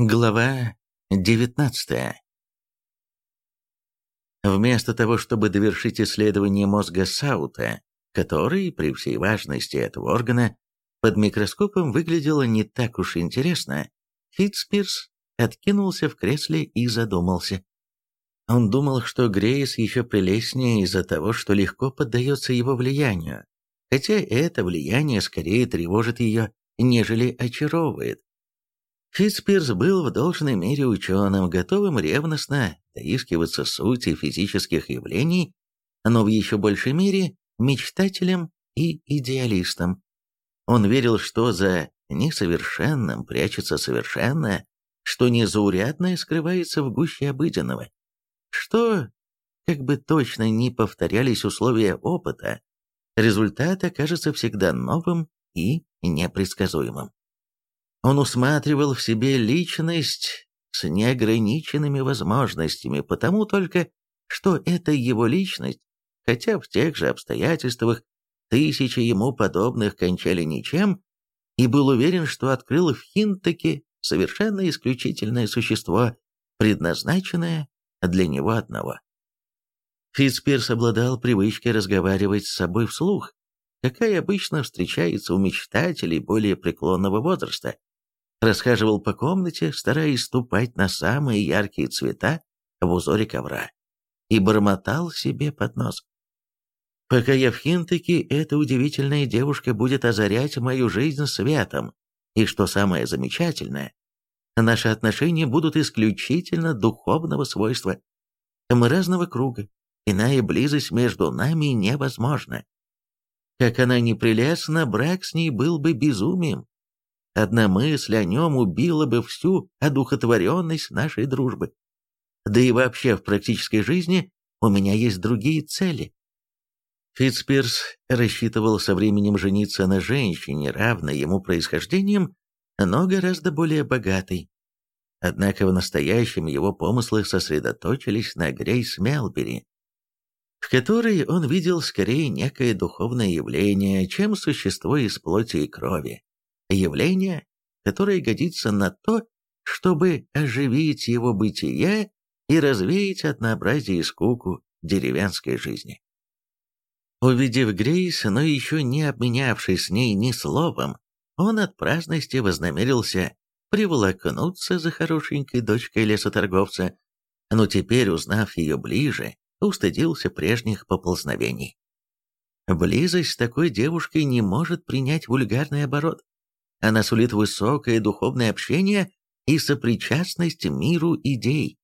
Глава 19 Вместо того, чтобы довершить исследование мозга Саута, который, при всей важности этого органа, под микроскопом выглядело не так уж интересно, Фитспирс откинулся в кресле и задумался. Он думал, что Грейс еще прелестнее из-за того, что легко поддается его влиянию, хотя это влияние скорее тревожит ее, нежели очаровывает. Фитспирс был в должной мере ученым, готовым ревностно доискиваться сути физических явлений, но в еще большей мере мечтателем и идеалистом. Он верил, что за несовершенным прячется совершенное, что незаурядное скрывается в гуще обыденного, что, как бы точно ни повторялись условия опыта, результат окажется всегда новым и непредсказуемым. Он усматривал в себе личность с неограниченными возможностями, потому только, что это его личность, хотя в тех же обстоятельствах тысячи ему подобных кончали ничем, и был уверен, что открыл в Хинтаке совершенно исключительное существо, предназначенное для него одного. Фитцпирс обладал привычкой разговаривать с собой вслух, какая обычно встречается у мечтателей более преклонного возраста расхаживал по комнате, стараясь ступать на самые яркие цвета в узоре ковра, и бормотал себе под нос. «Пока я в Хинтаке, эта удивительная девушка будет озарять мою жизнь светом, и, что самое замечательное, наши отношения будут исключительно духовного свойства. Мы разного круга, иная близость между нами невозможна. Как она не прелестна, брак с ней был бы безумием. Одна мысль о нем убила бы всю одухотворенность нашей дружбы. Да и вообще в практической жизни у меня есть другие цели. Фитцпирс рассчитывал со временем жениться на женщине, равной ему происхождением, но гораздо более богатой. Однако в настоящем его помыслы сосредоточились на Грейс Мелбери, в которой он видел скорее некое духовное явление, чем существо из плоти и крови явление, которое годится на то, чтобы оживить его бытие и развеять однообразие и скуку деревенской жизни. Увидев Грейс, но еще не обменявшись с ней ни словом, он от праздности вознамерился приволокнуться за хорошенькой дочкой лесоторговца, но теперь, узнав ее ближе, устыдился прежних поползновений. Близость с такой девушкой не может принять вульгарный оборот. Она сулит высокое духовное общение и сопричастность миру идей.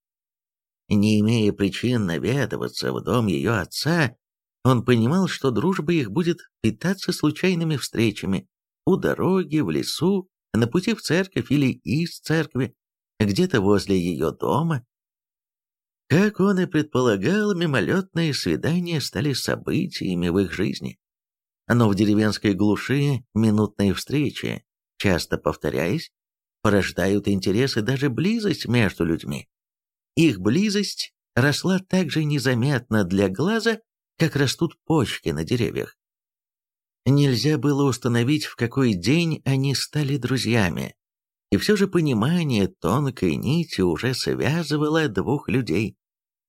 Не имея причин наведываться в дом ее отца, он понимал, что дружба их будет питаться случайными встречами у дороги, в лесу, на пути в церковь или из церкви, где-то возле ее дома. Как он и предполагал, мимолетные свидания стали событиями в их жизни. Но в деревенской глуши минутные встречи часто повторяясь, порождают интерес и даже близость между людьми. Их близость росла так же незаметно для глаза, как растут почки на деревьях. Нельзя было установить, в какой день они стали друзьями, и все же понимание тонкой нити уже связывало двух людей,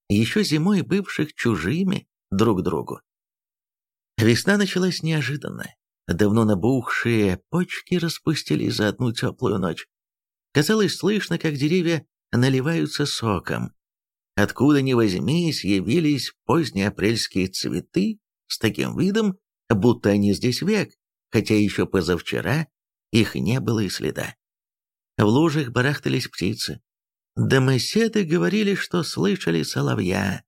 еще зимой бывших чужими друг другу. Весна началась неожиданно. Давно набухшие почки распустились за одну теплую ночь. Казалось, слышно, как деревья наливаются соком. Откуда ни возьмись, явились поздние апрельские цветы с таким видом, будто они здесь век, хотя еще позавчера их не было и следа. В лужах барахтались птицы. Домоседы говорили, что слышали соловья,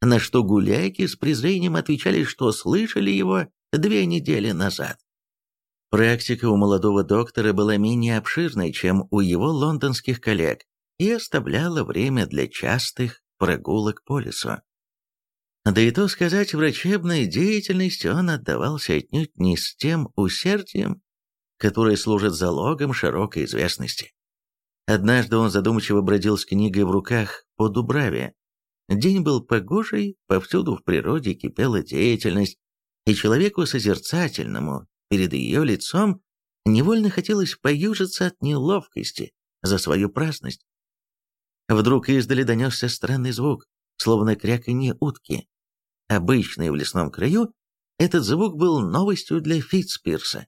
на что гуляки с презрением отвечали, что слышали его две недели назад. Практика у молодого доктора была менее обширной, чем у его лондонских коллег, и оставляла время для частых прогулок по лесу. Да и то сказать, врачебной деятельности он отдавался отнюдь не с тем усердием, которое служит залогом широкой известности. Однажды он задумчиво бродил с книгой в руках по Дубраве. День был погожий, повсюду в природе кипела деятельность, и человеку созерцательному перед ее лицом невольно хотелось поюжиться от неловкости, за свою праздность. Вдруг издали донесся странный звук, словно кряканье утки. Обычный в лесном краю, этот звук был новостью для Фитцпирса.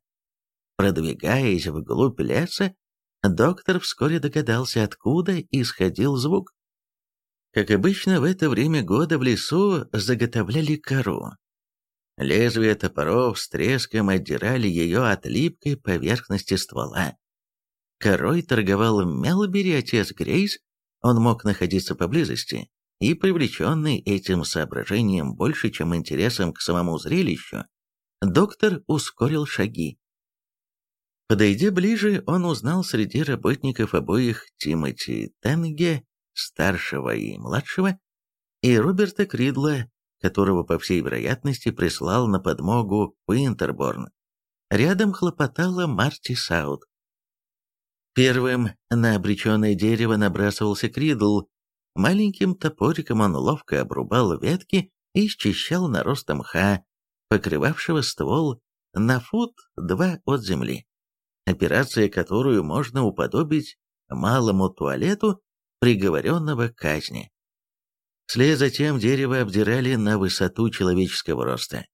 Продвигаясь вглубь леса, доктор вскоре догадался, откуда исходил звук. Как обычно, в это время года в лесу заготовляли кору. Лезвия топоров с треском отдирали ее от липкой поверхности ствола. Корой торговал Мелбери отец Грейс, он мог находиться поблизости, и, привлеченный этим соображением больше, чем интересом к самому зрелищу, доктор ускорил шаги. Подойдя ближе, он узнал среди работников обоих Тимоти Тенге, старшего и младшего, и Роберта Кридла, которого, по всей вероятности, прислал на подмогу Уинтерборн. Рядом хлопотала Марти Саут. Первым на обреченное дерево набрасывался Кридл. Маленьким топориком он ловко обрубал ветки и счищал нарост мха, покрывавшего ствол на фут два от земли операция, которую можно уподобить малому туалету приговоренного к казни. Вслед за тем дерево обдирали на высоту человеческого роста.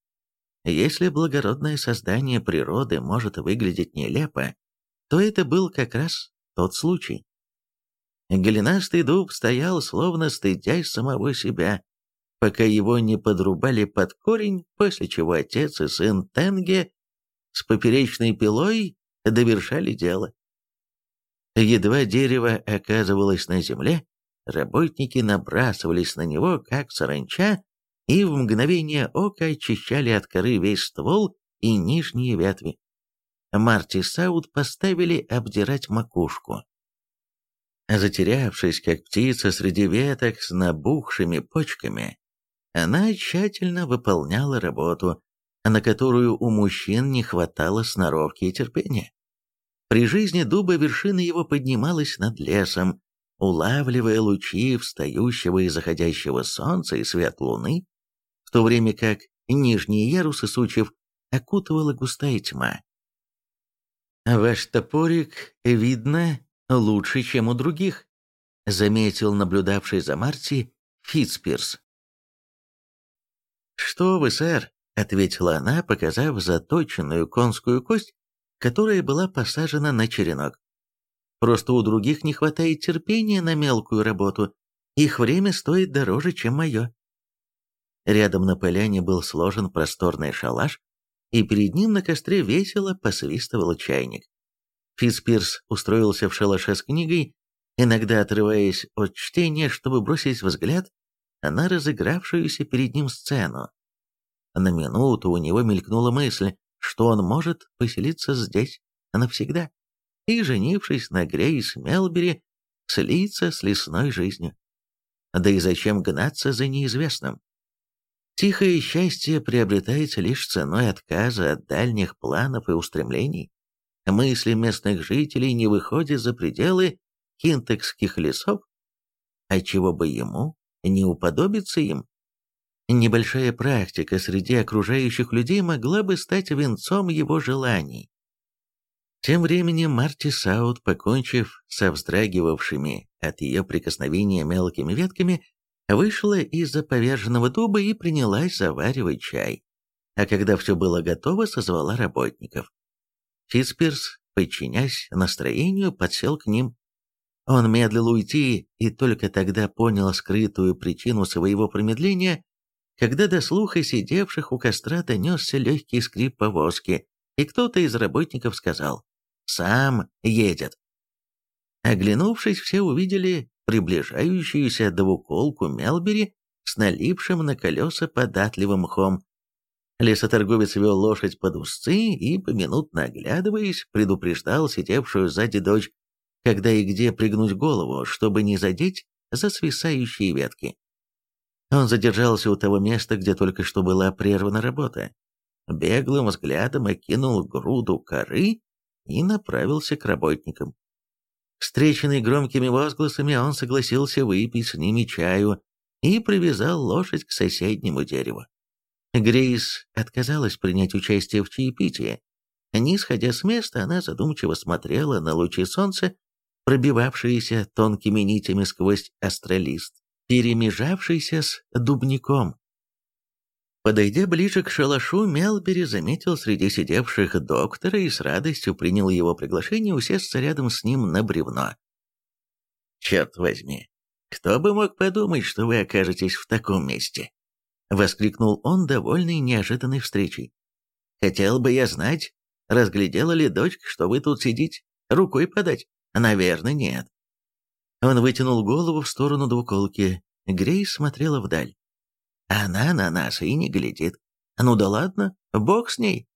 Если благородное создание природы может выглядеть нелепо, то это был как раз тот случай. Голенастый дуб стоял, словно стыдясь самого себя, пока его не подрубали под корень, после чего отец и сын Тенге с поперечной пилой довершали дело. Едва дерево оказывалось на земле, работники набрасывались на него, как саранча, и в мгновение ока очищали от коры весь ствол и нижние ветви. Марти Саут поставили обдирать макушку. Затерявшись, как птица среди веток с набухшими почками, она тщательно выполняла работу, на которую у мужчин не хватало сноровки и терпения. При жизни дуба вершина его поднималась над лесом, улавливая лучи встающего и заходящего солнца и свет луны, в то время как нижние ярусы сучьев окутывала густая тьма. «Ваш топорик, видно, лучше, чем у других», заметил наблюдавший за Марти Фитспирс. «Что вы, сэр?» — ответила она, показав заточенную конскую кость, которая была посажена на черенок. Просто у других не хватает терпения на мелкую работу, их время стоит дороже, чем мое. Рядом на поляне был сложен просторный шалаш, и перед ним на костре весело посвистывал чайник. Фитспирс устроился в шалаше с книгой, иногда отрываясь от чтения, чтобы бросить взгляд на разыгравшуюся перед ним сцену. На минуту у него мелькнула мысль, что он может поселиться здесь навсегда и, женившись на Грейс Мелбери, слиться с лесной жизнью. Да и зачем гнаться за неизвестным? Тихое счастье приобретается лишь ценой отказа от дальних планов и устремлений. Мысли местных жителей не выходят за пределы хинтекских лесов, отчего бы ему не уподобиться им. Небольшая практика среди окружающих людей могла бы стать венцом его желаний. Тем временем Марти Саут, покончив со вздрагивавшими от ее прикосновения мелкими ветками, вышла из-за поверженного дуба и принялась заваривать чай. А когда все было готово, созвала работников. Фитспирс, подчинясь настроению, подсел к ним. Он медлил уйти и только тогда понял скрытую причину своего промедления когда до слуха сидевших у костра донесся легкий скрип повозки, и кто-то из работников сказал «Сам едет». Оглянувшись, все увидели приближающуюся двуколку Мелбери с налипшим на колеса податливым мхом. Лесоторговец вел лошадь под узцы и, поминутно оглядываясь, предупреждал сидевшую сзади дочь, когда и где пригнуть голову, чтобы не задеть за свисающие ветки. Он задержался у того места, где только что была прервана работа, беглым взглядом окинул груду коры и направился к работникам. Встреченный громкими возгласами, он согласился выпить с ними чаю и привязал лошадь к соседнему дереву. Грейс отказалась принять участие в чаепитии. Не сходя с места, она задумчиво смотрела на лучи солнца, пробивавшиеся тонкими нитями сквозь астролист, перемежавшийся с дубником. Подойдя ближе к шалашу, Мелбери заметил среди сидевших доктора и с радостью принял его приглашение усесться рядом с ним на бревно. «Черт возьми, кто бы мог подумать, что вы окажетесь в таком месте?» — воскликнул он, довольный неожиданной встречей. «Хотел бы я знать, разглядела ли дочка, что вы тут сидите, рукой подать?» Наверное, нет. Он вытянул голову в сторону двуколки. Грейс смотрела вдаль. Она на нас и не глядит. Ну да ладно, бог с ней.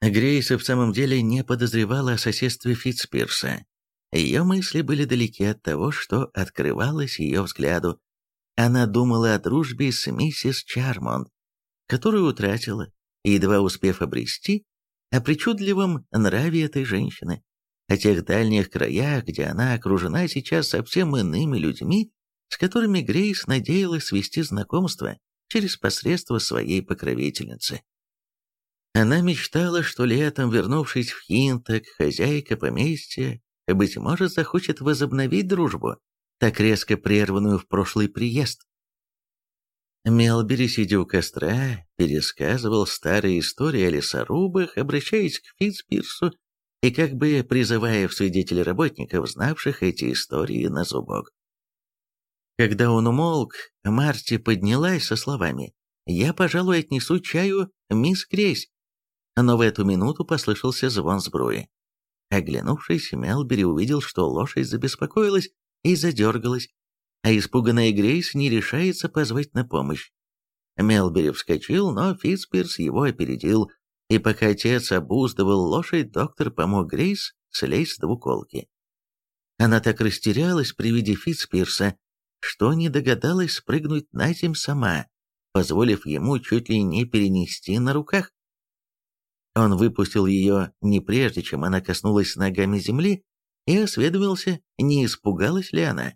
Грейс в самом деле не подозревала о соседстве Фитцпирса. Ее мысли были далеки от того, что открывалось ее взгляду. Она думала о дружбе с миссис Чармонт, которую утратила, едва успев обрести, о причудливом нраве этой женщины о тех дальних краях, где она окружена сейчас совсем иными людьми, с которыми Грейс надеялась свести знакомство через посредство своей покровительницы. Она мечтала, что летом, вернувшись в Хинток, хозяйка поместья, быть может, захочет возобновить дружбу, так резко прерванную в прошлый приезд. Мелбери, сидя у костра, пересказывал старые истории о лесорубах, обращаясь к Фитцпирсу и как бы призывая в свидетели работников, знавших эти истории на зубок. Когда он умолк, Марти поднялась со словами «Я, пожалуй, отнесу чаю мисс Грейс». Но в эту минуту послышался звон сбруи. Оглянувшись, Мелбери увидел, что лошадь забеспокоилась и задергалась, а испуганная Грейс не решается позвать на помощь. Мелбери вскочил, но Фитспирс его опередил, и пока отец обуздывал лошадь, доктор помог Грейс слезть с двуколки. Она так растерялась при виде Фитцпирса, что не догадалась спрыгнуть на земь сама, позволив ему чуть ли не перенести на руках. Он выпустил ее не прежде, чем она коснулась ногами земли, и осведомился, не испугалась ли она.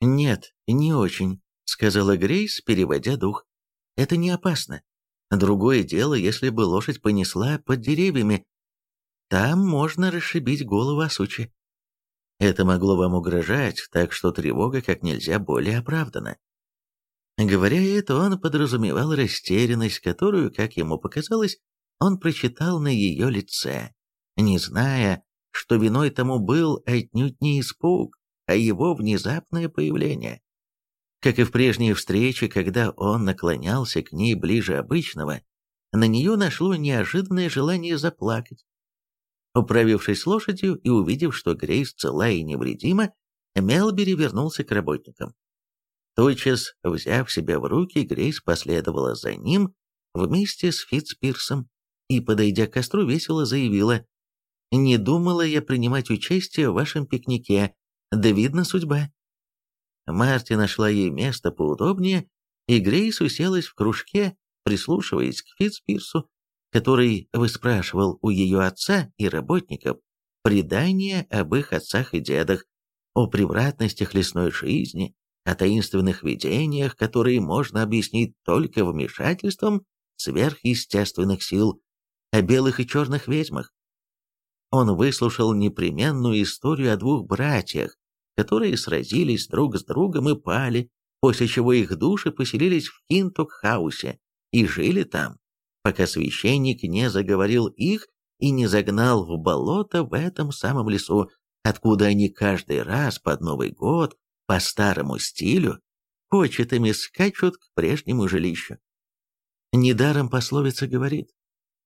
«Нет, не очень», — сказала Грейс, переводя дух. «Это не опасно. Другое дело, если бы лошадь понесла под деревьями. Там можно расшибить голову о сучи. Это могло вам угрожать, так что тревога как нельзя более оправдана. Говоря это, он подразумевал растерянность, которую, как ему показалось, он прочитал на ее лице, не зная, что виной тому был отнюдь не испуг, а его внезапное появление. Как и в прежние встречи, когда он наклонялся к ней ближе обычного, на нее нашло неожиданное желание заплакать. Управившись лошадью и увидев, что Грейс цела и невредима, Мелбери вернулся к работникам. Тотчас, взяв себя в руки, Грейс последовала за ним вместе с Фитцпирсом и, подойдя к костру, весело заявила «Не думала я принимать участие в вашем пикнике, да видно судьба. Марти нашла ей место поудобнее, и Грейс уселась в кружке, прислушиваясь к Фитцпирсу, который выспрашивал у ее отца и работников предания об их отцах и дедах, о превратностях лесной жизни, о таинственных видениях, которые можно объяснить только вмешательством сверхъестественных сил, о белых и черных ведьмах. Он выслушал непременную историю о двух братьях, которые сразились друг с другом и пали, после чего их души поселились в Хинток-хаусе и жили там, пока священник не заговорил их и не загнал в болото в этом самом лесу, откуда они каждый раз под Новый год по старому стилю почетами скачут к прежнему жилищу. Недаром пословица говорит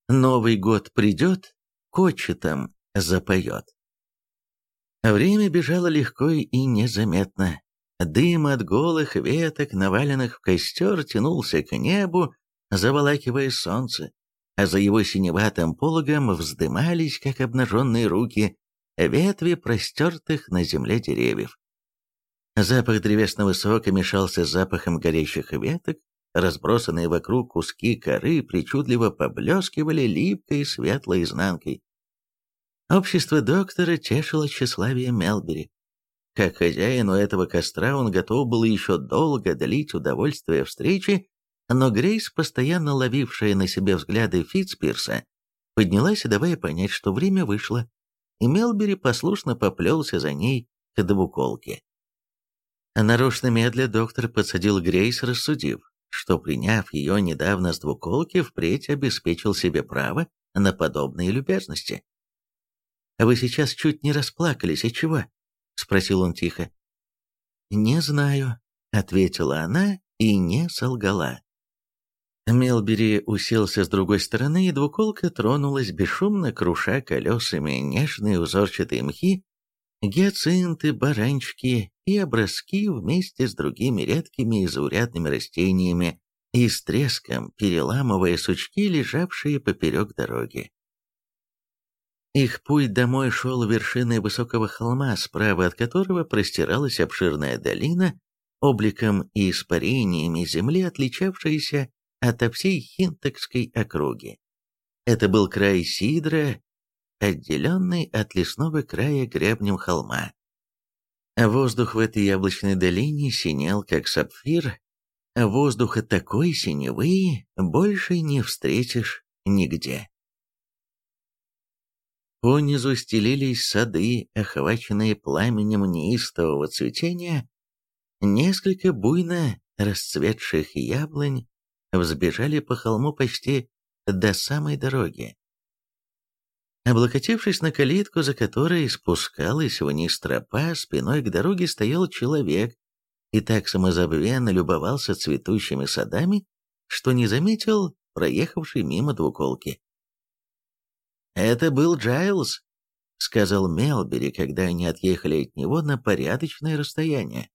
«Новый год придет, кочетом запоет». Время бежало легко и незаметно. Дым от голых веток, наваленных в костер, тянулся к небу, заволакивая солнце, а за его синеватым пологом вздымались, как обнаженные руки, ветви простертых на земле деревьев. Запах древесного сока мешался с запахом горящих веток, разбросанные вокруг куски коры причудливо поблескивали липкой светлой изнанкой. Общество доктора тешило тщеславие Мелбери. Как хозяину этого костра он готов был еще долго долить удовольствие встречи, но Грейс, постоянно ловившая на себе взгляды Фитцпирса, поднялась, давая понять, что время вышло. и Мелбери послушно поплелся за ней к двуколке. Нарочно медля доктор подсадил Грейс, рассудив, что, приняв ее недавно с двуколки, впредь обеспечил себе право на подобные любезности. «Вы сейчас чуть не расплакались, и чего?» — спросил он тихо. «Не знаю», — ответила она и не солгала. Мелбери уселся с другой стороны, и двуколка тронулась бесшумно, круша колесами нежные узорчатые мхи, гиацинты, баранчики и образки вместе с другими редкими и заурядными растениями и с треском переламывая сучки, лежавшие поперек дороги. Их путь домой шел вершиной высокого холма, справа от которого простиралась обширная долина, обликом и испарениями земли, отличавшаяся ото всей Хинтокской округи. Это был край Сидра, отделенный от лесного края гребнем холма. А воздух в этой яблочной долине синел, как сапфир, а воздуха такой синевы больше не встретишь нигде. Понизу стелились сады, охваченные пламенем неистового цветения, несколько буйно расцветших яблонь взбежали по холму почти до самой дороги. Облокотившись на калитку, за которой спускалась вниз тропа, спиной к дороге стоял человек и так самозабвенно любовался цветущими садами, что не заметил проехавший мимо двуколки. «Это был Джайлз», — сказал Мелбери, когда они отъехали от него на порядочное расстояние.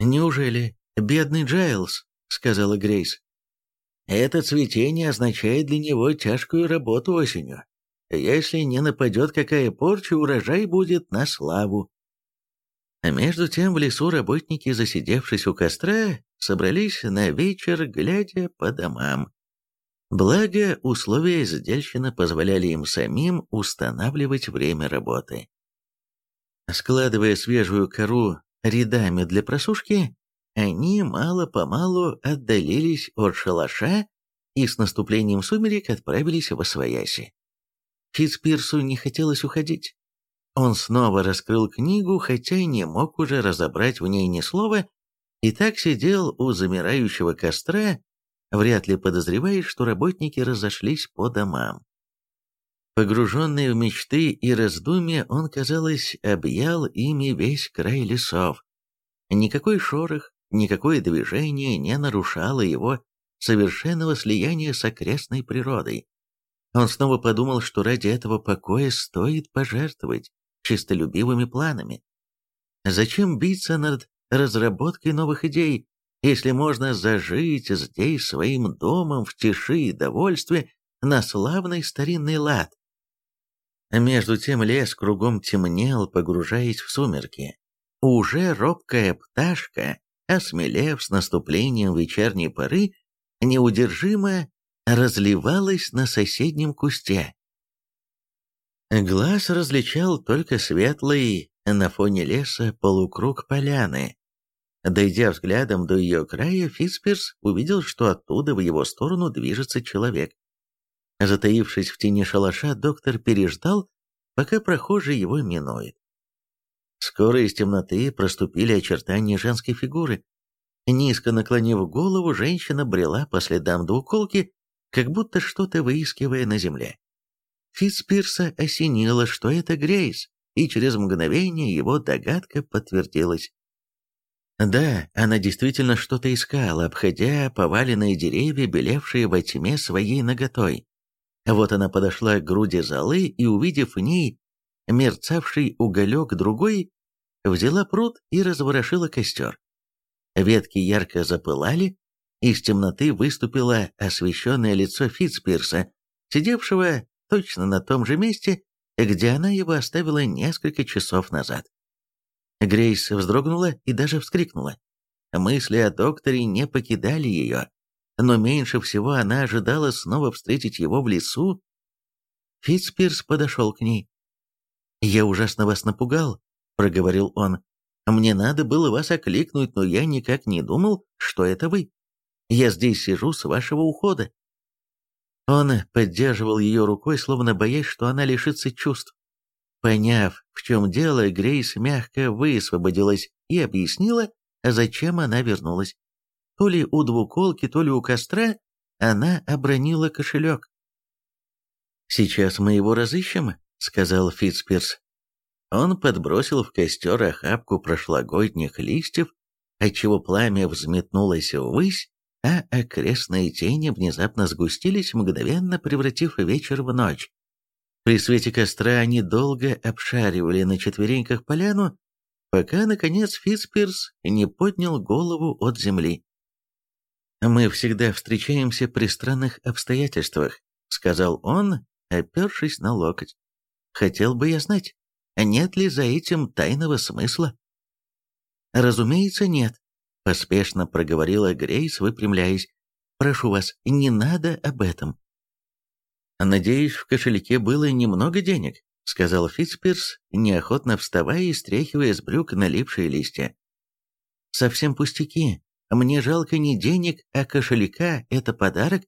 «Неужели бедный Джайлз?» — сказала Грейс. Это цветение означает для него тяжкую работу осенью. Если не нападет какая порча, урожай будет на славу. А между тем в лесу работники, засидевшись у костра, собрались на вечер, глядя по домам. Благо, условия сдельщина позволяли им самим устанавливать время работы. Складывая свежую кору рядами для просушки, они мало-помалу отдалились от шалаша и с наступлением сумерек отправились в Освояси. Фитцпирсу не хотелось уходить. Он снова раскрыл книгу, хотя не мог уже разобрать в ней ни слова, и так сидел у замирающего костра, вряд ли подозревая, что работники разошлись по домам. Погруженный в мечты и раздумья, он, казалось, объял ими весь край лесов. Никакой шорох, Никакое движение не нарушало его совершенного слияния с окрестной природой. Он снова подумал, что ради этого покоя стоит пожертвовать чистолюбивыми планами. Зачем биться над разработкой новых идей, если можно зажить здесь своим домом в тиши и довольстве на славный старинный лад? Между тем лес кругом темнел, погружаясь в сумерки. Уже робкая пташка осмелев с наступлением вечерней поры, неудержимо разливалась на соседнем кусте. Глаз различал только светлый на фоне леса полукруг поляны. Дойдя взглядом до ее края, Фитспирс увидел, что оттуда в его сторону движется человек. Затаившись в тени шалаша, доктор переждал, пока прохожий его минует. Скоро из темноты проступили очертания женской фигуры. Низко наклонив голову, женщина брела по следам двуколки, как будто что-то выискивая на земле. Фитспирса осенило, что это Грейс, и через мгновение его догадка подтвердилась. Да, она действительно что-то искала, обходя поваленные деревья, белевшие во тьме своей наготой. Вот она подошла к груди золы и, увидев в ней мерцавший уголек другой, взяла пруд и разворошила костер. Ветки ярко запылали, из темноты выступило освещенное лицо Фитцпирса, сидевшего точно на том же месте, где она его оставила несколько часов назад. Грейс вздрогнула и даже вскрикнула. Мысли о докторе не покидали ее, но меньше всего она ожидала снова встретить его в лесу. Фитцпирс подошел к ней. «Я ужасно вас напугал», — проговорил он. «Мне надо было вас окликнуть, но я никак не думал, что это вы. Я здесь сижу с вашего ухода». Он поддерживал ее рукой, словно боясь, что она лишится чувств. Поняв, в чем дело, Грейс мягко высвободилась и объяснила, зачем она вернулась. То ли у двуколки, то ли у костра она обронила кошелек. «Сейчас мы его разыщем», — сказал Фитцпирс. Он подбросил в костер охапку прошлогодних листьев, отчего пламя взметнулось ввысь, а окрестные тени внезапно сгустились, мгновенно превратив вечер в ночь. При свете костра они долго обшаривали на четвереньках поляну, пока, наконец, Фитспирс не поднял голову от земли. «Мы всегда встречаемся при странных обстоятельствах», — сказал он, опершись на локоть. «Хотел бы я знать, нет ли за этим тайного смысла?» «Разумеется, нет», — поспешно проговорила Грейс, выпрямляясь. «Прошу вас, не надо об этом». «Надеюсь, в кошельке было немного денег», — сказал Фитцпирс, неохотно вставая и стряхивая с брюк налипшие листья. «Совсем пустяки. Мне жалко не денег, а кошелька — это подарок.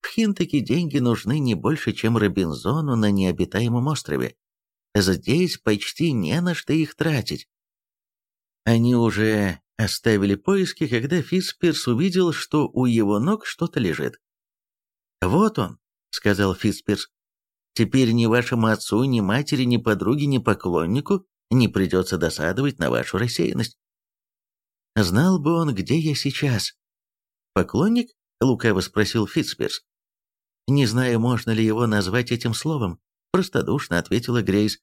В Хинтаке деньги нужны не больше, чем Робинзону на необитаемом острове. Здесь почти не на что их тратить». Они уже оставили поиски, когда Фитцпирс увидел, что у его ног что-то лежит. «Вот он», — сказал Фитцпирс. «Теперь ни вашему отцу, ни матери, ни подруге, ни поклоннику не придется досадовать на вашу рассеянность. Знал бы он, где я сейчас». «Поклонник?» — лукаво спросил Фитцпирс. «Не знаю, можно ли его назвать этим словом», — простодушно ответила Грейс.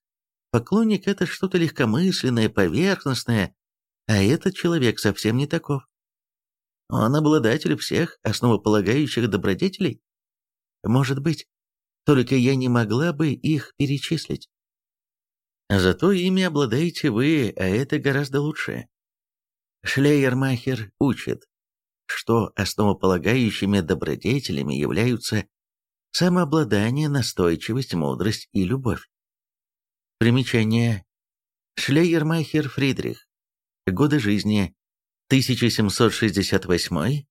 «Поклонник — это что-то легкомысленное, поверхностное, а этот человек совсем не таков. Он обладатель всех основополагающих добродетелей? Может быть, только я не могла бы их перечислить. Зато ими обладаете вы, а это гораздо лучше. Шлейермахер учит, что основополагающими добродетелями являются самообладание, настойчивость, мудрость и любовь. Примечание. Шлейермахер Фридрих Годы жизни 1768-1834.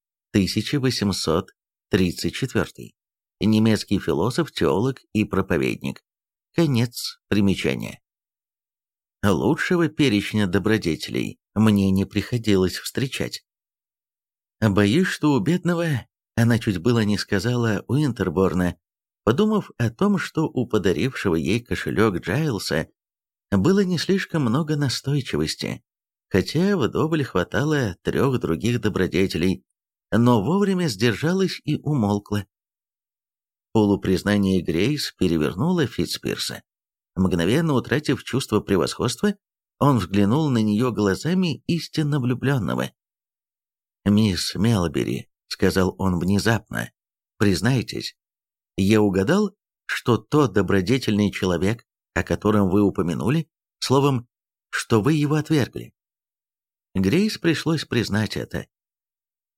Немецкий философ, теолог и проповедник. Конец примечания. Лучшего перечня добродетелей мне не приходилось встречать. Боюсь, что у бедного, она чуть было не сказала у Интерборна, подумав о том, что у подарившего ей кошелек Джайлса было не слишком много настойчивости, хотя вдоволь хватало трех других добродетелей, но вовремя сдержалась и умолкла. Полупризнание Грейс перевернуло Фитцпирса. Мгновенно утратив чувство превосходства, он взглянул на нее глазами истинно влюбленного. «Мисс Мелбери», — сказал он внезапно, — «признайтесь, я угадал, что тот добродетельный человек, о котором вы упомянули, словом, что вы его отвергли, Грейс пришлось признать это.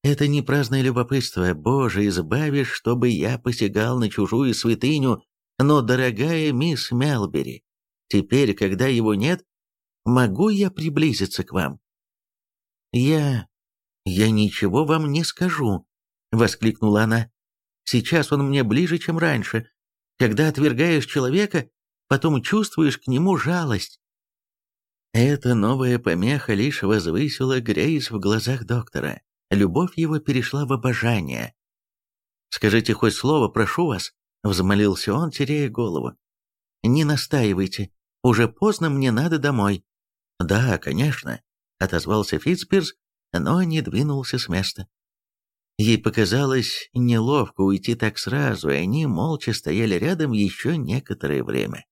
Это не праздное любопытство, Боже, избавишь, чтобы я посягал на чужую святыню, но, дорогая мисс Мелбери, теперь, когда его нет, могу я приблизиться к вам? Я... я ничего вам не скажу, воскликнула она. Сейчас он мне ближе, чем раньше. Когда отвергаешь человека, потом чувствуешь к нему жалость. Эта новая помеха лишь возвысила Грейс в глазах доктора. Любовь его перешла в обожание. «Скажите хоть слово, прошу вас», — взмолился он, теряя голову. «Не настаивайте. Уже поздно, мне надо домой». «Да, конечно», — отозвался Фитцпирс, но не двинулся с места. Ей показалось неловко уйти так сразу, и они молча стояли рядом еще некоторое время.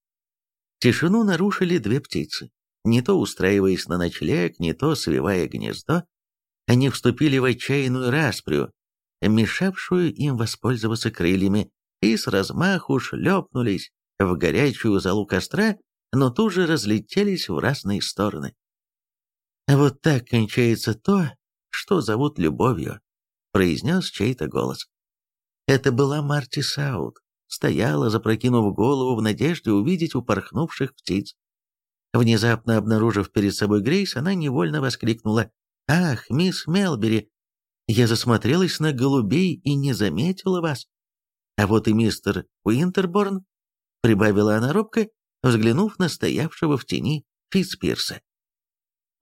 Тишину нарушили две птицы не то устраиваясь на ночлег, не то свивая гнездо, они вступили в отчаянную распрю, мешавшую им воспользоваться крыльями, и с размаху шлепнулись в горячую залу костра, но тут же разлетелись в разные стороны. «Вот так кончается то, что зовут любовью», — произнес чей-то голос. Это была Марти Саут, стояла, запрокинув голову в надежде увидеть упорхнувших птиц. Внезапно обнаружив перед собой Грейс, она невольно воскликнула. «Ах, мисс Мелбери, я засмотрелась на голубей и не заметила вас. А вот и мистер Уинтерборн», — прибавила она робко, взглянув на стоявшего в тени Фитцпирса.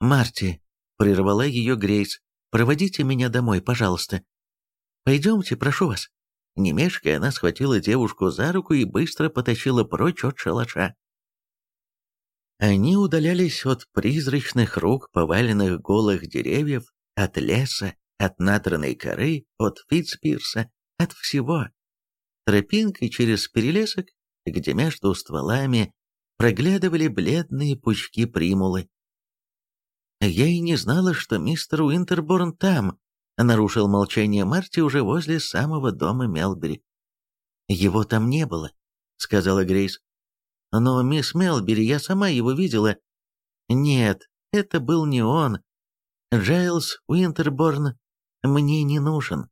«Марти», — прервала ее Грейс, — «проводите меня домой, пожалуйста. Пойдемте, прошу вас». Не мешкая, она схватила девушку за руку и быстро потащила прочь от шалаша. Они удалялись от призрачных рук, поваленных голых деревьев, от леса, от натранной коры, от Фитцпирса, от всего. Тропинкой через перелесок, где между стволами проглядывали бледные пучки примулы. «Я и не знала, что мистер Уинтерборн там», — нарушил молчание Марти уже возле самого дома Мелбери. «Его там не было», — сказала Грейс. «Но, мисс Мелбери, я сама его видела». «Нет, это был не он. Джайлз Уинтерборн мне не нужен».